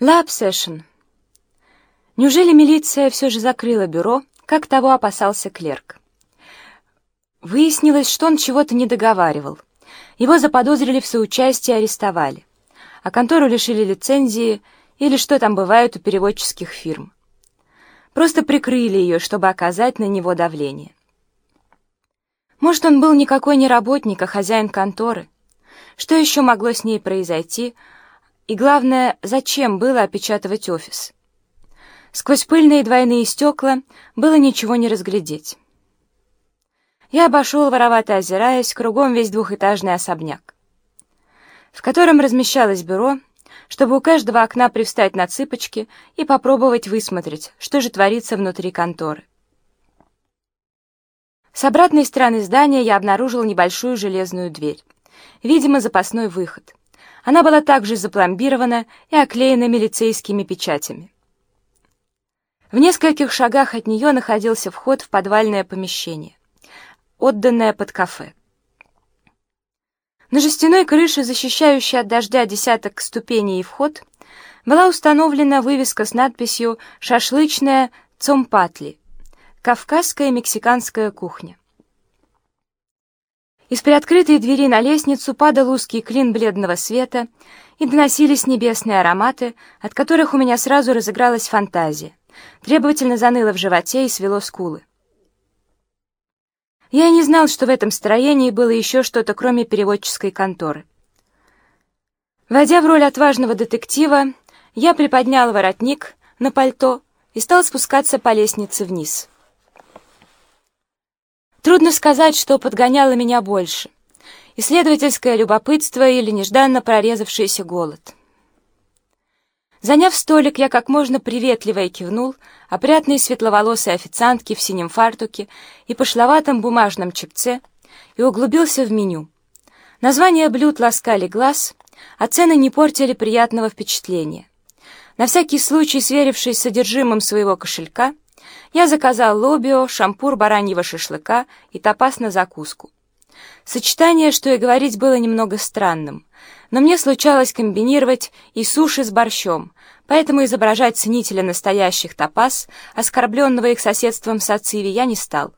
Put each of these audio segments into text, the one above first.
Лапсэшн. Неужели милиция все же закрыла бюро, как того опасался клерк? Выяснилось, что он чего-то не договаривал. Его заподозрили в соучастии и арестовали. А контору лишили лицензии или что там бывает у переводческих фирм. Просто прикрыли ее, чтобы оказать на него давление. Может, он был никакой не работник, а хозяин конторы. Что еще могло с ней произойти, и главное, зачем было опечатывать офис? Сквозь пыльные двойные стекла было ничего не разглядеть. Я обошел, воровато озираясь, кругом весь двухэтажный особняк, в котором размещалось бюро, чтобы у каждого окна привстать на цыпочки и попробовать высмотреть, что же творится внутри конторы. С обратной стороны здания я обнаружил небольшую железную дверь, видимо, запасной выход — она была также запломбирована и оклеена милицейскими печатями. В нескольких шагах от нее находился вход в подвальное помещение, отданное под кафе. На жестяной крыше, защищающей от дождя десяток ступеней и вход, была установлена вывеска с надписью «Шашлычная Цомпатли» — «Кавказская мексиканская кухня». Из приоткрытой двери на лестницу падал узкий клин бледного света, и доносились небесные ароматы, от которых у меня сразу разыгралась фантазия, требовательно заныло в животе и свело скулы. Я и не знал, что в этом строении было еще что-то, кроме переводческой конторы. Войдя в роль отважного детектива, я приподнял воротник на пальто и стал спускаться по лестнице вниз. Трудно сказать, что подгоняло меня больше — исследовательское любопытство или нежданно прорезавшийся голод. Заняв столик, я как можно приветливо кивнул опрятной светловолосой официантке в синем фартуке и пошловатом бумажном чепце и углубился в меню. Названия блюд ласкали глаз, а цены не портили приятного впечатления. На всякий случай, сверившись с содержимым своего кошелька, я заказал лобио, шампур бараньего шашлыка и топаз на закуску. Сочетание, что и говорить, было немного странным, но мне случалось комбинировать и суши с борщом, поэтому изображать ценителя настоящих топаз, оскорбленного их соседством с ациви, я не стал.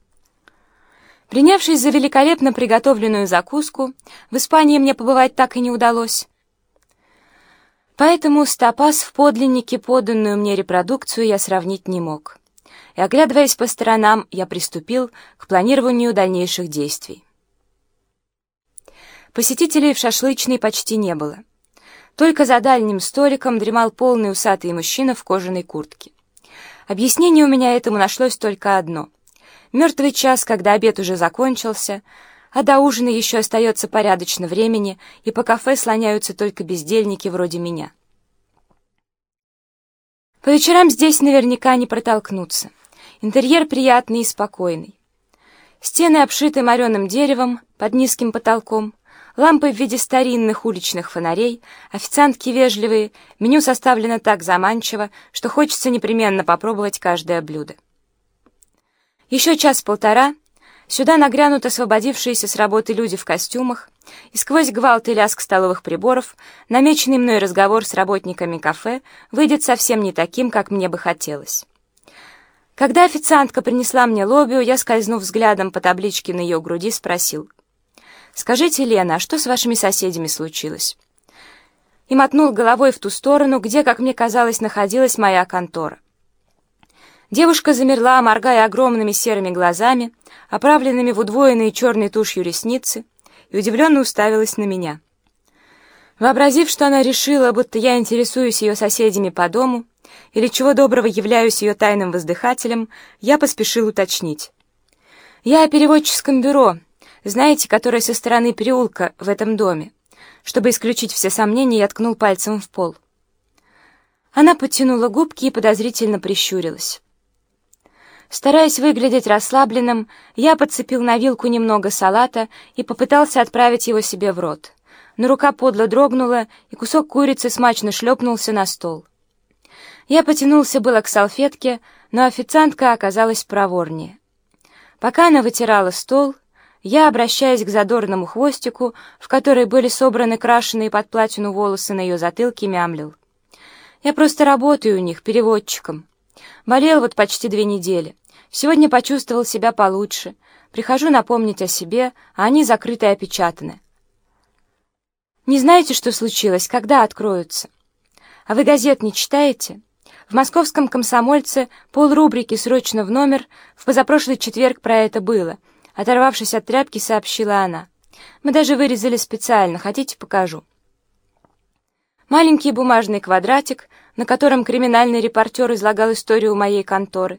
Принявшись за великолепно приготовленную закуску, в Испании мне побывать так и не удалось. Поэтому с топаз в подлиннике поданную мне репродукцию я сравнить не мог и, оглядываясь по сторонам, я приступил к планированию дальнейших действий. Посетителей в шашлычной почти не было. Только за дальним столиком дремал полный усатый мужчина в кожаной куртке. Объяснение у меня этому нашлось только одно. Мертвый час, когда обед уже закончился, а до ужина еще остается порядочно времени, и по кафе слоняются только бездельники вроде меня. По вечерам здесь наверняка не протолкнуться. Интерьер приятный и спокойный. Стены обшиты мореным деревом под низким потолком, лампы в виде старинных уличных фонарей, официантки вежливые, меню составлено так заманчиво, что хочется непременно попробовать каждое блюдо. Еще час-полтора сюда нагрянут освободившиеся с работы люди в костюмах, и сквозь гвалт и лязг столовых приборов намеченный мной разговор с работниками кафе выйдет совсем не таким, как мне бы хотелось. Когда официантка принесла мне лобио, я, скользнув взглядом по табличке на ее груди, спросил. «Скажите, Лена, а что с вашими соседями случилось?» И мотнул головой в ту сторону, где, как мне казалось, находилась моя контора. Девушка замерла, моргая огромными серыми глазами, оправленными в удвоенные черной тушью ресницы, и удивленно уставилась на меня. Вообразив, что она решила, будто я интересуюсь ее соседями по дому, или чего доброго являюсь ее тайным воздыхателем, я поспешил уточнить. «Я о переводческом бюро, знаете, которое со стороны переулка в этом доме». Чтобы исключить все сомнения, я ткнул пальцем в пол. Она подтянула губки и подозрительно прищурилась. Стараясь выглядеть расслабленным, я подцепил на вилку немного салата и попытался отправить его себе в рот. Но рука подло дрогнула, и кусок курицы смачно шлепнулся на стол. Я потянулся было к салфетке, но официантка оказалась проворнее. Пока она вытирала стол, я, обращаясь к задорному хвостику, в который были собраны крашеные под платину волосы на ее затылке, мямлил. Я просто работаю у них переводчиком. Болел вот почти две недели. Сегодня почувствовал себя получше. Прихожу напомнить о себе, а они закрыты и опечатаны. Не знаете, что случилось, когда откроются? А вы газет не читаете? В московском «Комсомольце» полрубрики «Срочно в номер» в позапрошлый четверг про это было. Оторвавшись от тряпки, сообщила она. Мы даже вырезали специально, хотите, покажу. Маленький бумажный квадратик, на котором криминальный репортер излагал историю моей конторы,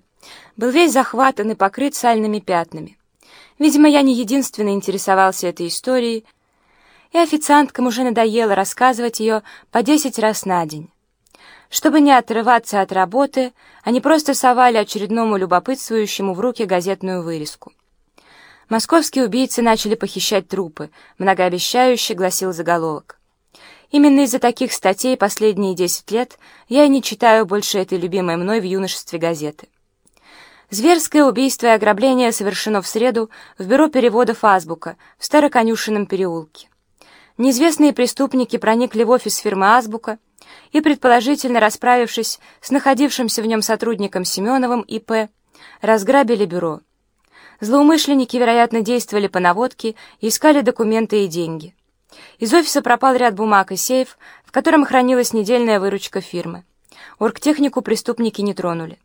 был весь захватан и покрыт сальными пятнами. Видимо, я не единственный интересовался этой историей, и официанткам уже надоело рассказывать ее по десять раз на день. Чтобы не отрываться от работы, они просто совали очередному любопытствующему в руки газетную вырезку. Московские убийцы начали похищать трупы, многообещающе гласил заголовок. Именно из-за таких статей последние десять лет я и не читаю больше этой любимой мной в юношестве газеты. Зверское убийство и ограбление совершено в среду в бюро переводов «Азбука» в Староконюшенном переулке. Неизвестные преступники проникли в офис фирмы «Азбука» и, предположительно расправившись с находившимся в нем сотрудником Семеновым И.П., разграбили бюро. Злоумышленники, вероятно, действовали по наводке и искали документы и деньги. Из офиса пропал ряд бумаг и сейф, в котором хранилась недельная выручка фирмы. Оргтехнику преступники не тронули.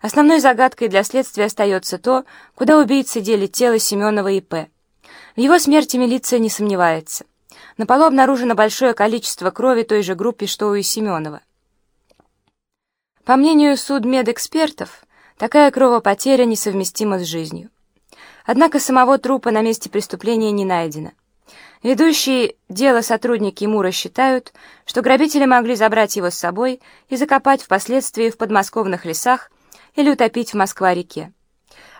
Основной загадкой для следствия остается то, куда убийцы дели тело Семенова и П. В его смерти милиция не сомневается. На полу обнаружено большое количество крови той же группы, что и Семенова. По мнению судмедэкспертов, такая кровопотеря несовместима с жизнью. Однако самого трупа на месте преступления не найдено. Ведущие дело сотрудники Мура считают, что грабители могли забрать его с собой и закопать впоследствии в подмосковных лесах или утопить в Москва-реке.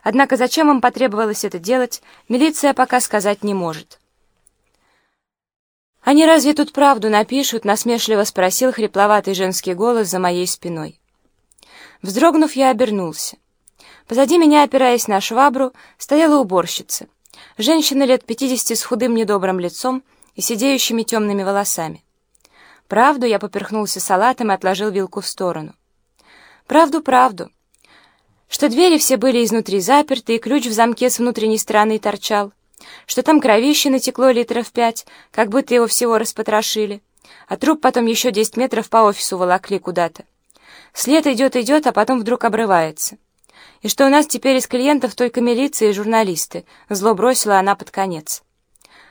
Однако зачем им потребовалось это делать, милиция пока сказать не может. «Они разве тут правду напишут?» — насмешливо спросил хрипловатый женский голос за моей спиной. Вздрогнув, я обернулся. Позади меня, опираясь на швабру, стояла уборщица. Женщина лет пятидесяти с худым недобрым лицом и сидеющими темными волосами. Правду я поперхнулся салатом и отложил вилку в сторону. Правду, правду. Что двери все были изнутри заперты, и ключ в замке с внутренней стороны торчал что там кровище натекло литров пять, как будто его всего распотрошили, а труп потом еще десять метров по офису волокли куда-то. След идет-идет, а потом вдруг обрывается. И что у нас теперь из клиентов только милиция и журналисты, зло бросила она под конец.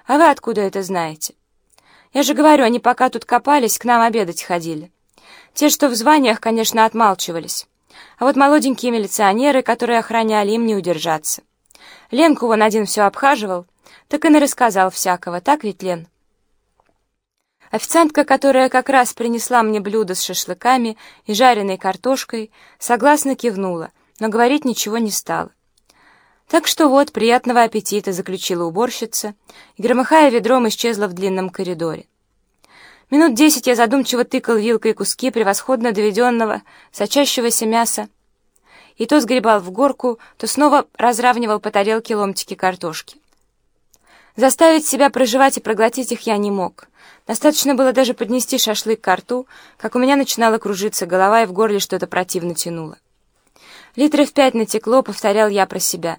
А вы откуда это знаете? Я же говорю, они пока тут копались, к нам обедать ходили. Те, что в званиях, конечно, отмалчивались. А вот молоденькие милиционеры, которые охраняли, им не удержаться. Ленку вон один все обхаживал, так и рассказал всякого, так ведь, Лен? Официантка, которая как раз принесла мне блюдо с шашлыками и жареной картошкой, согласно кивнула, но говорить ничего не стала. «Так что вот, приятного аппетита», — заключила уборщица, и, громыхая ведром, исчезла в длинном коридоре. Минут десять я задумчиво тыкал вилкой куски превосходно доведенного, сочащегося мяса, и то сгребал в горку, то снова разравнивал по тарелке ломтики картошки. Заставить себя проживать и проглотить их я не мог. Достаточно было даже поднести шашлык к рту, как у меня начинала кружиться голова и в горле что-то противно тянуло. Литров пять натекло, повторял я про себя.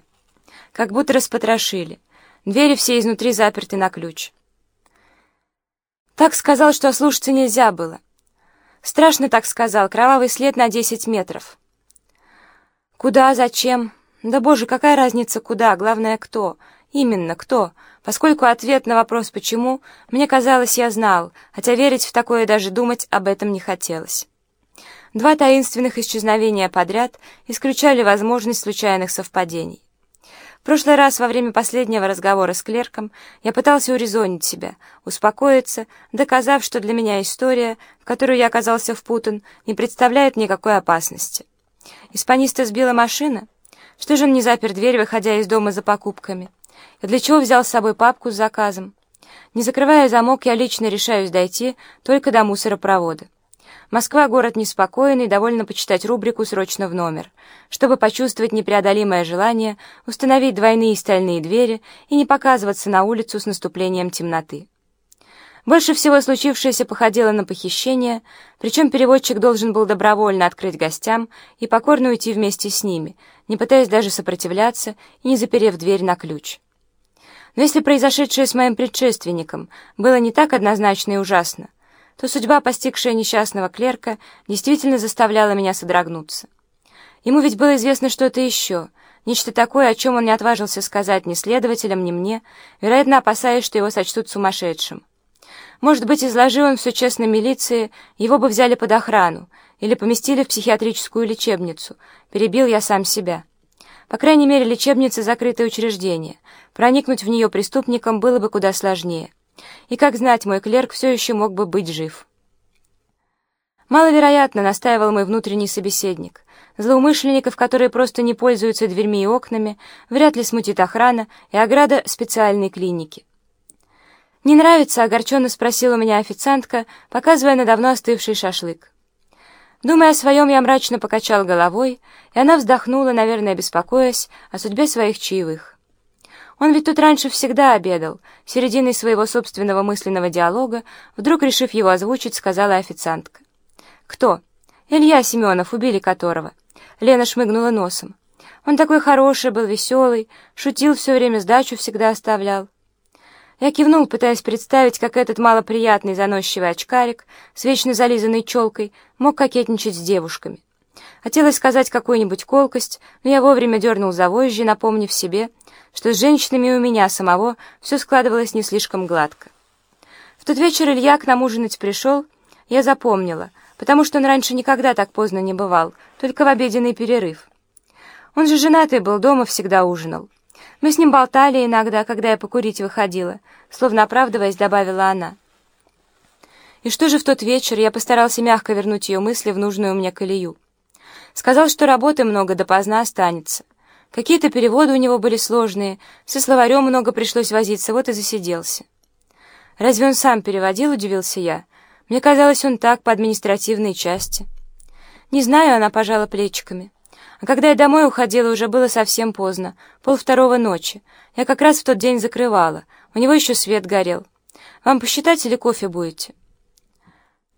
Как будто распотрошили. Двери все изнутри заперты на ключ. Так сказал, что ослушаться нельзя было. Страшно так сказал, кровавый след на десять метров. Куда, зачем? Да боже, какая разница куда, главное кто? Именно кто? Поскольку ответ на вопрос «почему» мне казалось, я знал, хотя верить в такое даже думать об этом не хотелось. Два таинственных исчезновения подряд исключали возможность случайных совпадений. В прошлый раз во время последнего разговора с клерком я пытался урезонить себя, успокоиться, доказав, что для меня история, в которую я оказался впутан, не представляет никакой опасности. Испаниста сбила машина? Что же он не запер дверь, выходя из дома за покупками? И для чего взял с собой папку с заказом? Не закрывая замок, я лично решаюсь дойти только до мусоропровода. Москва — город неспокойный, довольно почитать рубрику «Срочно в номер», чтобы почувствовать непреодолимое желание установить двойные стальные двери и не показываться на улицу с наступлением темноты. Больше всего случившееся походило на похищение, причем переводчик должен был добровольно открыть гостям и покорно уйти вместе с ними, не пытаясь даже сопротивляться и не заперев дверь на ключ. Но если произошедшее с моим предшественником было не так однозначно и ужасно, то судьба, постигшая несчастного клерка, действительно заставляла меня содрогнуться. Ему ведь было известно что-то еще, нечто такое, о чем он не отважился сказать ни следователям, ни мне, вероятно, опасаясь, что его сочтут сумасшедшим. Может быть, изложил он все честно милиции, его бы взяли под охрану или поместили в психиатрическую лечебницу. Перебил я сам себя. По крайней мере, лечебница — закрытое учреждение. Проникнуть в нее преступникам было бы куда сложнее. И, как знать, мой клерк все еще мог бы быть жив. Маловероятно, настаивал мой внутренний собеседник. Злоумышленников, которые просто не пользуются дверьми и окнами, вряд ли смутит охрана и ограда специальной клиники. «Не нравится?» — огорченно спросила меня официантка, показывая на давно остывший шашлык. Думая о своем, я мрачно покачал головой, и она вздохнула, наверное, беспокоясь о судьбе своих чаевых. Он ведь тут раньше всегда обедал, серединой своего собственного мысленного диалога, вдруг решив его озвучить, сказала официантка. «Кто?» «Илья Семенов, убили которого». Лена шмыгнула носом. «Он такой хороший был, веселый, шутил все время, сдачу всегда оставлял». Я кивнул, пытаясь представить, как этот малоприятный заносчивый очкарик с вечно зализанной челкой мог кокетничать с девушками. Хотелось сказать какую-нибудь колкость, но я вовремя дернул за вожжи, напомнив себе, что с женщинами у меня самого все складывалось не слишком гладко. В тот вечер Илья к нам ужинать пришел, я запомнила, потому что он раньше никогда так поздно не бывал, только в обеденный перерыв. Он же женатый был, дома всегда ужинал. Мы с ним болтали иногда, когда я покурить выходила, словно оправдываясь, добавила она. И что же в тот вечер я постарался мягко вернуть ее мысли в нужную мне колею. Сказал, что работы много, допоздна останется. Какие-то переводы у него были сложные, со словарем много пришлось возиться, вот и засиделся. «Разве он сам переводил?» — удивился я. «Мне казалось, он так, по административной части». «Не знаю», — она пожала плечиками. А когда я домой уходила, уже было совсем поздно, полвторого ночи. Я как раз в тот день закрывала. У него еще свет горел. Вам посчитать или кофе будете?»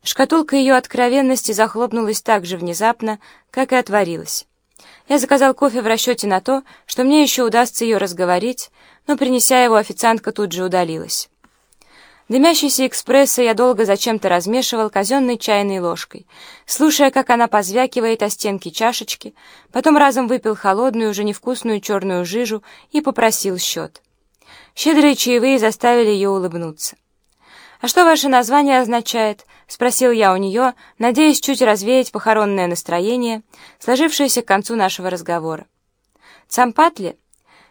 Шкатулка ее откровенности захлопнулась так же внезапно, как и отворилась. Я заказал кофе в расчете на то, что мне еще удастся ее разговорить, но, принеся его, официантка тут же удалилась. Дымящийся экспресса я долго зачем-то размешивал казенной чайной ложкой, слушая, как она позвякивает о стенки чашечки, потом разом выпил холодную, уже невкусную черную жижу и попросил счет. Щедрые чаевые заставили ее улыбнуться. «А что ваше название означает?» — спросил я у нее, надеясь чуть развеять похоронное настроение, сложившееся к концу нашего разговора. «Цампатли?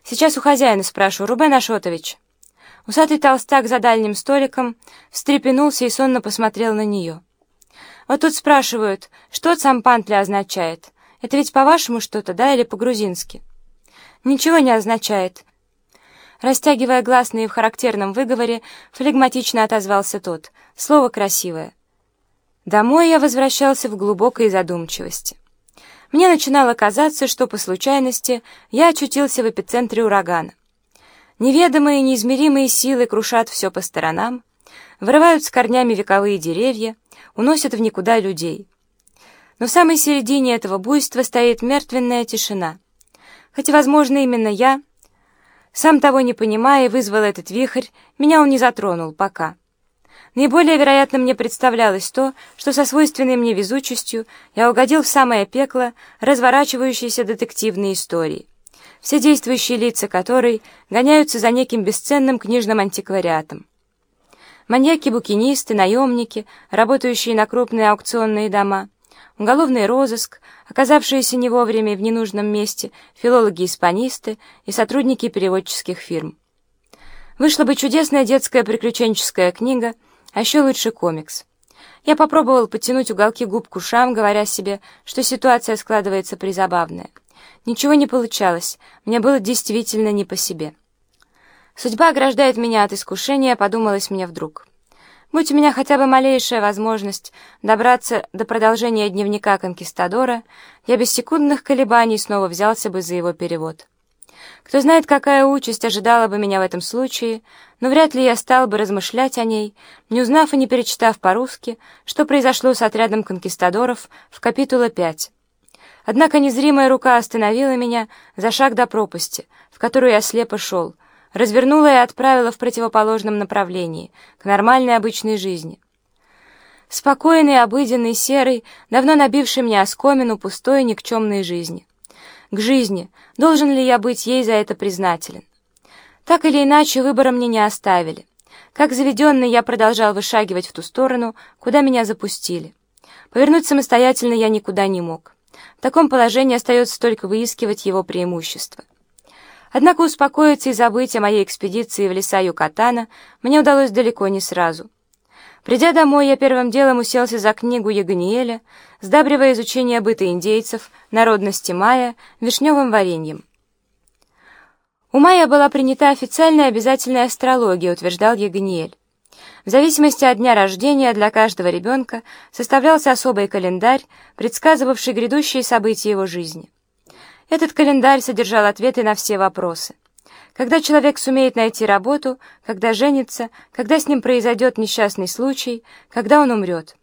Сейчас у хозяина спрошу, Рубен Ашотович». Усатый толстяк за дальним столиком встрепенулся и сонно посмотрел на нее. «Вот тут спрашивают, что цампантли означает? Это ведь по-вашему что-то, да, или по-грузински?» «Ничего не означает». Растягивая гласные в характерном выговоре, флегматично отозвался тот. Слово красивое. Домой я возвращался в глубокой задумчивости. Мне начинало казаться, что по случайности я очутился в эпицентре урагана. Неведомые, неизмеримые силы крушат все по сторонам, вырывают с корнями вековые деревья, уносят в никуда людей. Но в самой середине этого буйства стоит мертвенная тишина. Хотя, возможно, именно я, сам того не понимая, вызвал этот вихрь, меня он не затронул пока. Наиболее вероятно мне представлялось то, что со свойственной мне везучестью я угодил в самое пекло разворачивающейся детективной истории все действующие лица которой гоняются за неким бесценным книжным антиквариатом. Маньяки-букинисты, наемники, работающие на крупные аукционные дома, уголовный розыск, оказавшиеся не вовремя и в ненужном месте, филологи-испанисты и сотрудники переводческих фирм. Вышла бы чудесная детская приключенческая книга, а еще лучше комикс. Я попробовал подтянуть уголки губ к ушам, говоря себе, что ситуация складывается призабавная. Ничего не получалось, мне было действительно не по себе. Судьба ограждает меня от искушения, подумалось мне вдруг. Будь у меня хотя бы малейшая возможность добраться до продолжения дневника конкистадора, я без секундных колебаний снова взялся бы за его перевод. Кто знает, какая участь ожидала бы меня в этом случае, но вряд ли я стал бы размышлять о ней, не узнав и не перечитав по-русски, что произошло с отрядом конкистадоров в капитула 5. Однако незримая рука остановила меня за шаг до пропасти, в которую я слепо шел, развернула и отправила в противоположном направлении, к нормальной обычной жизни. Спокойный, обыденный, серый, давно набивший мне оскомину пустой никчемной жизни. К жизни, должен ли я быть ей за это признателен. Так или иначе, выбора мне не оставили. Как заведенный, я продолжал вышагивать в ту сторону, куда меня запустили. Повернуть самостоятельно я никуда не мог. В таком положении остается только выискивать его преимущества. Однако успокоиться и забыть о моей экспедиции в леса Юкатана мне удалось далеко не сразу. Придя домой, я первым делом уселся за книгу Ягониэля, сдабривая изучение быта индейцев, народности майя, вишневым вареньем. У майя была принята официальная обязательная астрология, утверждал Ягониэль. В зависимости от дня рождения для каждого ребенка составлялся особый календарь, предсказывавший грядущие события его жизни. Этот календарь содержал ответы на все вопросы. Когда человек сумеет найти работу, когда женится, когда с ним произойдет несчастный случай, когда он умрет.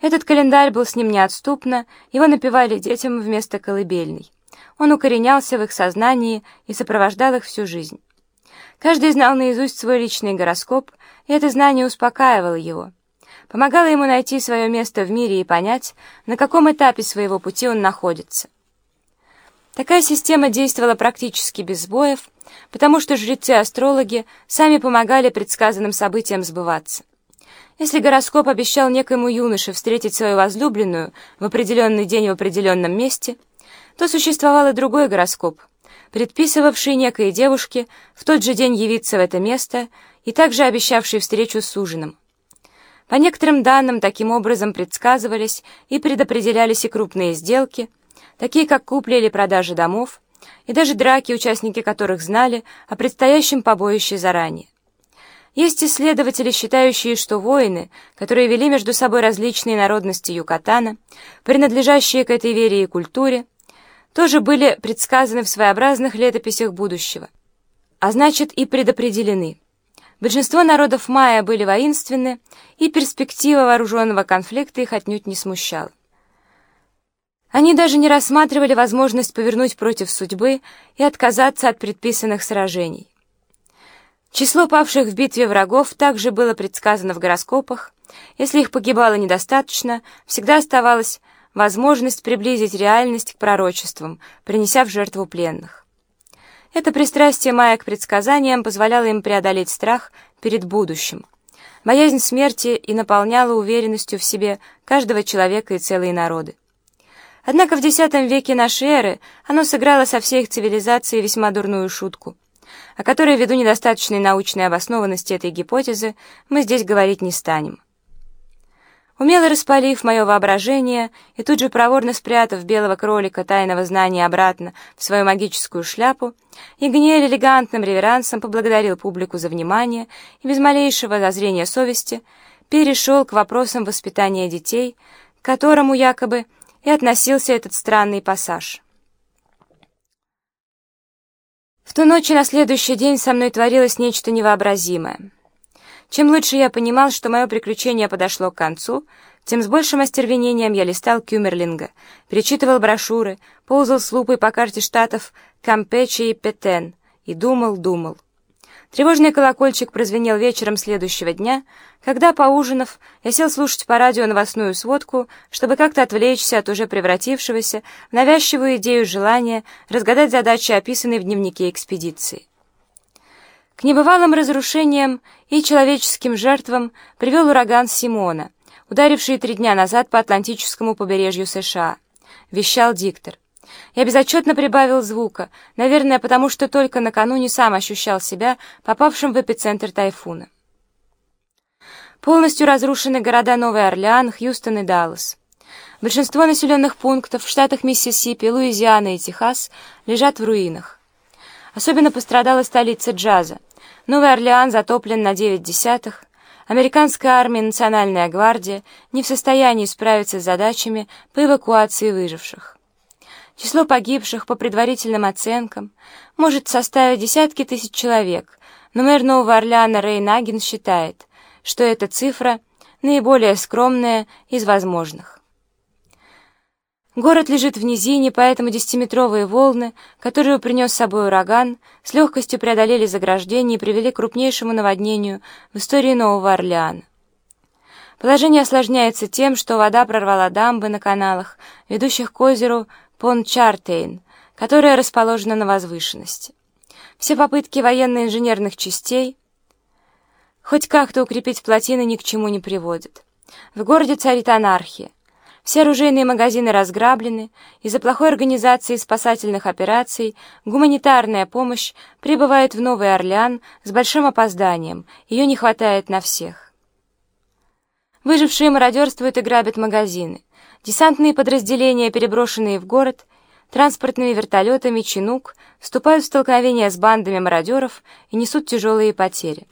Этот календарь был с ним неотступно, его напевали детям вместо колыбельной. Он укоренялся в их сознании и сопровождал их всю жизнь. Каждый знал наизусть свой личный гороскоп, и это знание успокаивало его. Помогало ему найти свое место в мире и понять, на каком этапе своего пути он находится. Такая система действовала практически без сбоев, потому что жрецы-астрологи сами помогали предсказанным событиям сбываться. Если гороскоп обещал некоему юноше встретить свою возлюбленную в определенный день в определенном месте, то существовал и другой гороскоп, предписывавший некой девушке в тот же день явиться в это место и также обещавший встречу с ужином. По некоторым данным, таким образом предсказывались и предопределялись и крупные сделки – такие как купля или продажа домов, и даже драки, участники которых знали о предстоящем побоище заранее. Есть исследователи, считающие, что воины, которые вели между собой различные народности Юкатана, принадлежащие к этой вере и культуре, тоже были предсказаны в своеобразных летописях будущего, а значит и предопределены. Большинство народов майя были воинственны, и перспектива вооруженного конфликта их отнюдь не смущала. Они даже не рассматривали возможность повернуть против судьбы и отказаться от предписанных сражений. Число павших в битве врагов также было предсказано в гороскопах. Если их погибало недостаточно, всегда оставалась возможность приблизить реальность к пророчествам, принеся в жертву пленных. Это пристрастие Майя к предсказаниям позволяло им преодолеть страх перед будущим. Боязнь смерти и наполняла уверенностью в себе каждого человека и целые народы. Однако в X веке нашей эры оно сыграло со всей их цивилизацией весьма дурную шутку, о которой, ввиду недостаточной научной обоснованности этой гипотезы, мы здесь говорить не станем. Умело распалив мое воображение и тут же проворно спрятав белого кролика тайного знания обратно в свою магическую шляпу, Игниэль элегантным реверансом поблагодарил публику за внимание и без малейшего зазрения совести перешел к вопросам воспитания детей, к которому якобы и относился этот странный пассаж. В ту ночь и на следующий день со мной творилось нечто невообразимое. Чем лучше я понимал, что мое приключение подошло к концу, тем с большим остервенением я листал Кюмерлинга, перечитывал брошюры, ползал с лупой по карте штатов Кампече и Петен и думал, думал. Тревожный колокольчик прозвенел вечером следующего дня, когда, поужинав, я сел слушать по радио новостную сводку, чтобы как-то отвлечься от уже превратившегося в навязчивую идею желания разгадать задачи, описанные в дневнике экспедиции. К небывалым разрушениям и человеческим жертвам привел ураган Симона, ударивший три дня назад по Атлантическому побережью США, вещал диктор. Я безотчетно прибавил звука, наверное, потому что только накануне сам ощущал себя попавшим в эпицентр тайфуна. Полностью разрушены города Новый Орлеан, Хьюстон и Даллас. Большинство населенных пунктов в штатах Миссисипи, Луизиана и Техас лежат в руинах. Особенно пострадала столица джаза. Новый Орлеан затоплен на 9 десятых. Американская армия и Национальная гвардия не в состоянии справиться с задачами по эвакуации выживших. Число погибших, по предварительным оценкам, может составить десятки тысяч человек, но мэр Нового Орлеана Рей Нагин считает, что эта цифра наиболее скромная из возможных. Город лежит в низине, поэтому десятиметровые волны, которые принес с собой ураган, с легкостью преодолели заграждение и привели к крупнейшему наводнению в истории Нового Орлеана. Положение осложняется тем, что вода прорвала дамбы на каналах, ведущих к озеру Пончартейн, которое расположено на возвышенности. Все попытки военно-инженерных частей хоть как-то укрепить плотины ни к чему не приводят. В городе царит анархия. Все оружейные магазины разграблены, из-за плохой организации спасательных операций гуманитарная помощь прибывает в Новый Орлеан с большим опозданием, ее не хватает на всех. Выжившие мародерствуют и грабят магазины. Десантные подразделения, переброшенные в город, транспортными вертолетами «Чинук», вступают в столкновение с бандами мародеров и несут тяжелые потери.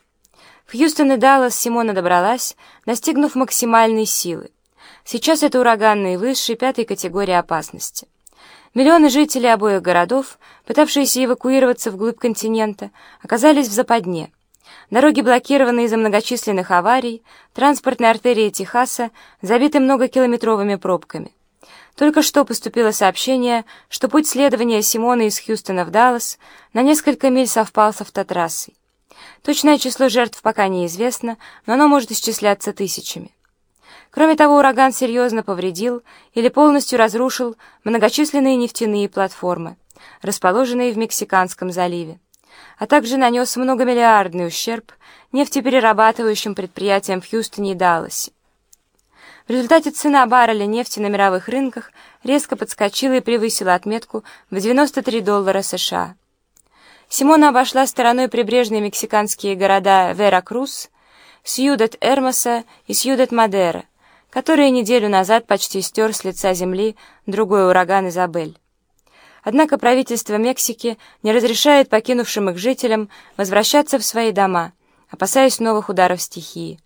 В Хьюстон и Даллас Симона добралась, достигнув максимальной силы. Сейчас это ураганные высшие пятой категории опасности. Миллионы жителей обоих городов, пытавшиеся эвакуироваться вглубь континента, оказались в западне. Дороги блокированы из-за многочисленных аварий, транспортные артерии Техаса забиты многокилометровыми пробками. Только что поступило сообщение, что путь следования Симона из Хьюстона в Даллас на несколько миль совпал с автотрассой. Точное число жертв пока неизвестно, но оно может исчисляться тысячами. Кроме того, ураган серьезно повредил или полностью разрушил многочисленные нефтяные платформы, расположенные в Мексиканском заливе, а также нанес многомиллиардный ущерб нефтеперерабатывающим предприятиям в Хьюстоне и Далласе. В результате цена барреля нефти на мировых рынках резко подскочила и превысила отметку в 93 доллара США. Симона обошла стороной прибрежные мексиканские города Веракрус, Сьюдет-Эрмоса и Сьюдет-Мадера, которые неделю назад почти стер с лица земли другой ураган Изабель. Однако правительство Мексики не разрешает покинувшим их жителям возвращаться в свои дома, опасаясь новых ударов стихии.